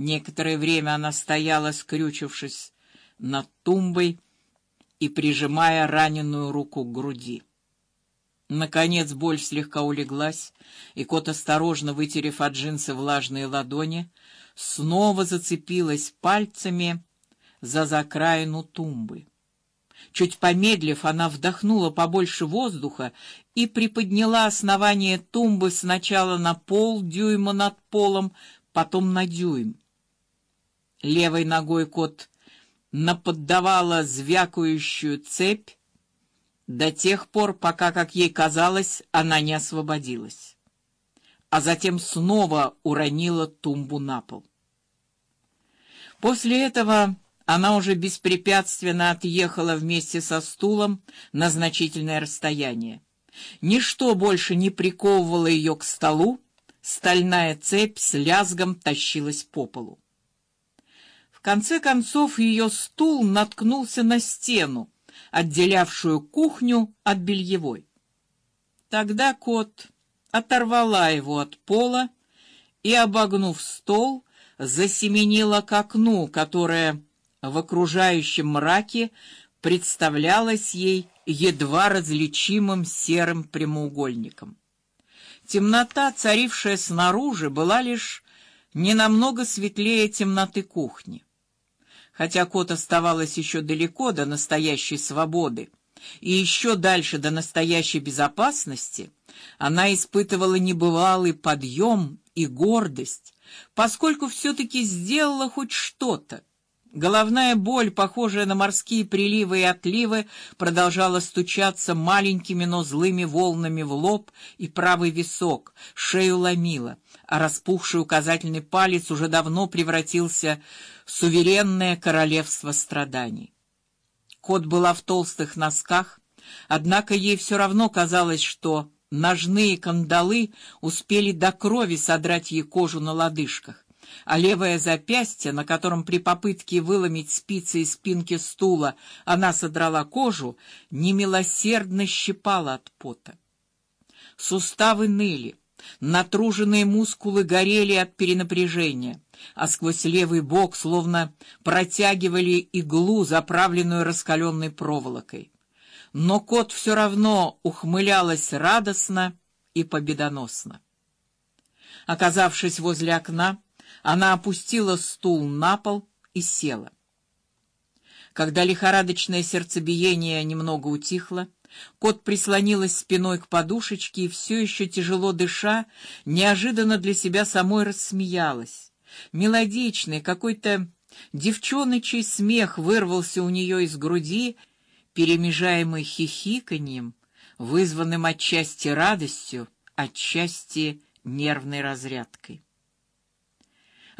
Некоторое время она стояла, скрючившись над тумбой и прижимая раненую руку к груди. Наконец боль слегка улеглась, и кот, осторожно вытерев от джинсы влажные ладони, снова зацепилась пальцами за закраину тумбы. Чуть помедлив, она вдохнула побольше воздуха и приподняла основание тумбы сначала на пол дюйма над полом, потом на дюйм. Левой ногой кот наподдавала звякающую цепь до тех пор, пока, как ей казалось, она не освободилась, а затем снова уронила тумбу на пол. После этого она уже беспрепятственно отъехала вместе со стулом на значительное расстояние. Ничто больше не приковывало ее к столу, стальная цепь с лязгом тащилась по полу. Конце концов ее стул наткнулся на стену, отделявшую кухню от бельевой. Тогда кот оторвала его от пола и, обогнув стол, засеменила к окну, которое в окружающем мраке представлялось ей едва различимым серым прямоугольником. Темнота, царившая снаружи, была лишь не намного светлее темноты кухни. Хотя кот оставалось еще далеко до настоящей свободы и еще дальше до настоящей безопасности, она испытывала небывалый подъем и гордость, поскольку все-таки сделала хоть что-то. Головная боль, похожая на морские приливы и отливы, продолжала стучаться маленькими, но злыми волнами в лоб и правый висок, шею ломила а распухший указательный палец уже давно превратился в суверенное королевство страданий. Кот была в толстых носках, однако ей все равно казалось, что ножные кандалы успели до крови содрать ей кожу на лодыжках, а левое запястье, на котором при попытке выломить спицы из спинки стула она содрала кожу, немилосердно щипало от пота. Суставы ныли, Натруженные мускулы горели от перенапряжения, а сквозь левый бок словно протягивали иглу, заправленную раскаленной проволокой. Но кот все равно ухмылялась радостно и победоносно. Оказавшись возле окна, она опустила стул на пол и села. Когда лихорадочное сердцебиение немного утихло, Кот прислонилась спиной к подушечке и все еще тяжело дыша, неожиданно для себя самой рассмеялась. Мелодичный какой-то девчоночий смех вырвался у нее из груди, перемежаемый хихиканьем, вызванным отчасти радостью, отчасти нервной разрядкой.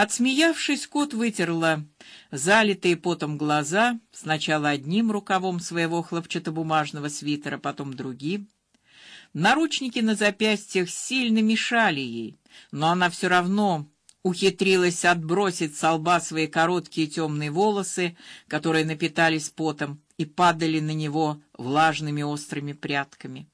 Отсмеявшись, кот вытерла залитые потом глаза сначала одним рукавом своего хлопчатобумажного свитера, потом другим. Наручники на запястьях сильно мешали ей, но она все равно ухитрилась отбросить с лба свои короткие темные волосы, которые напитались потом и падали на него влажными острыми прядками.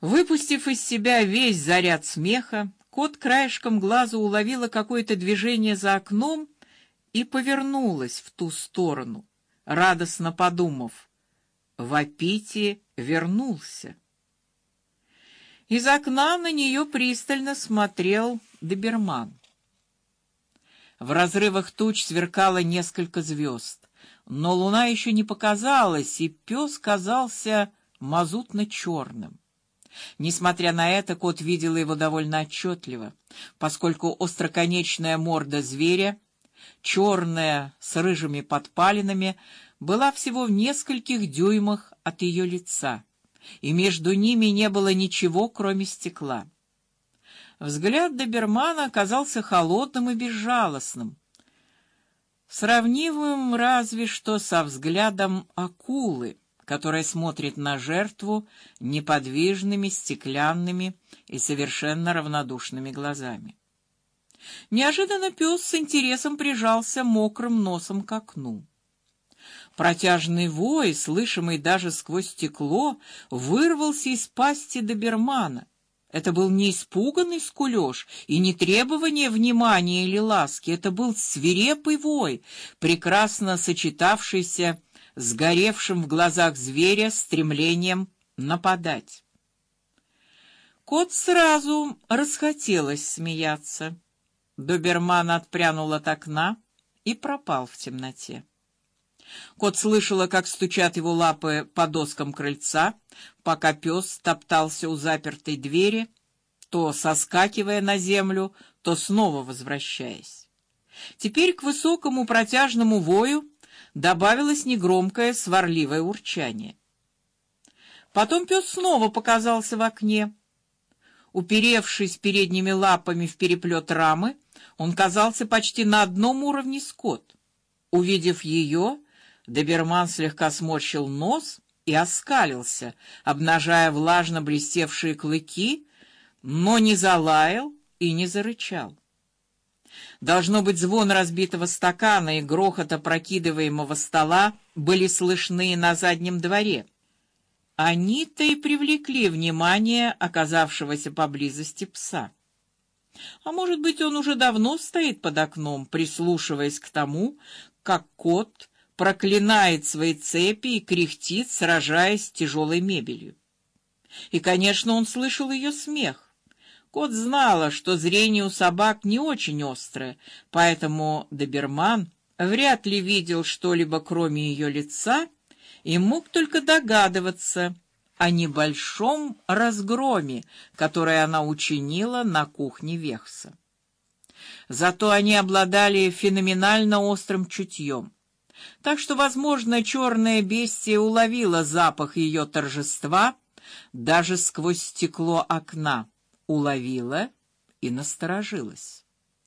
Выпустив из себя весь заряд смеха, Кот краешком глаза уловила какое-то движение за окном и повернулась в ту сторону, радостно подумав: Вапити вернулся. Из окна на нее пристально смотрел Доберман. В разрывах туч сверкало несколько звезд, но луна еще не показалась, и пес казался мазутно-черным. Несмотря на это, кот видел его довольно отчетливо, поскольку остроконечная морда зверя, черная с рыжими подпалинами, была всего в нескольких дюймах от ее лица, и между ними не было ничего, кроме стекла. Взгляд добермана оказался холодным и безжалостным, сравнимым разве что со взглядом акулы которая смотрит на жертву неподвижными, стеклянными и совершенно равнодушными глазами. Неожиданно пес с интересом прижался мокрым носом к окну. Протяжный вой, слышимый даже сквозь стекло, вырвался из пасти добермана. Это был не испуганный скулёж и не требование внимания или ласки, это был свирепый вой, прекрасно сочетавшийся с горевшим в глазах зверя стремлением нападать. Кот сразу расхотелось смеяться. Доберман отпрянул от окна и пропал в темноте. Кот слышала, как стучат его лапы по доскам крыльца, пока пес топтался у запертой двери, то соскакивая на землю, то снова возвращаясь. Теперь к высокому протяжному вою добавилось негромкое сварливое урчание. Потом пес снова показался в окне. Уперевшись передними лапами в переплет рамы, он казался почти на одном уровне с кот. Увидев ее, Доберман слегка сморщил нос и оскалился, обнажая влажно блестевшие клыки, но не залаял и не зарычал. Должно быть, звон разбитого стакана и грохот опрокидываемого стола были слышны на заднем дворе. Они-то и привлекли внимание оказавшегося поблизости пса. А может быть, он уже давно стоит под окном, прислушиваясь к тому, как кот проклинает свои цепи и кряхтит, сражаясь с тяжелой мебелью. И, конечно, он слышал ее смех. Кот знала, что зрение у собак не очень острое, поэтому доберман вряд ли видел что-либо кроме ее лица и мог только догадываться о небольшом разгроме, который она учинила на кухне Вехса. Зато они обладали феноменально острым чутьем. Так что, возможно, черное бестие уловило запах ее торжества даже сквозь стекло окна, уловило и насторожилось.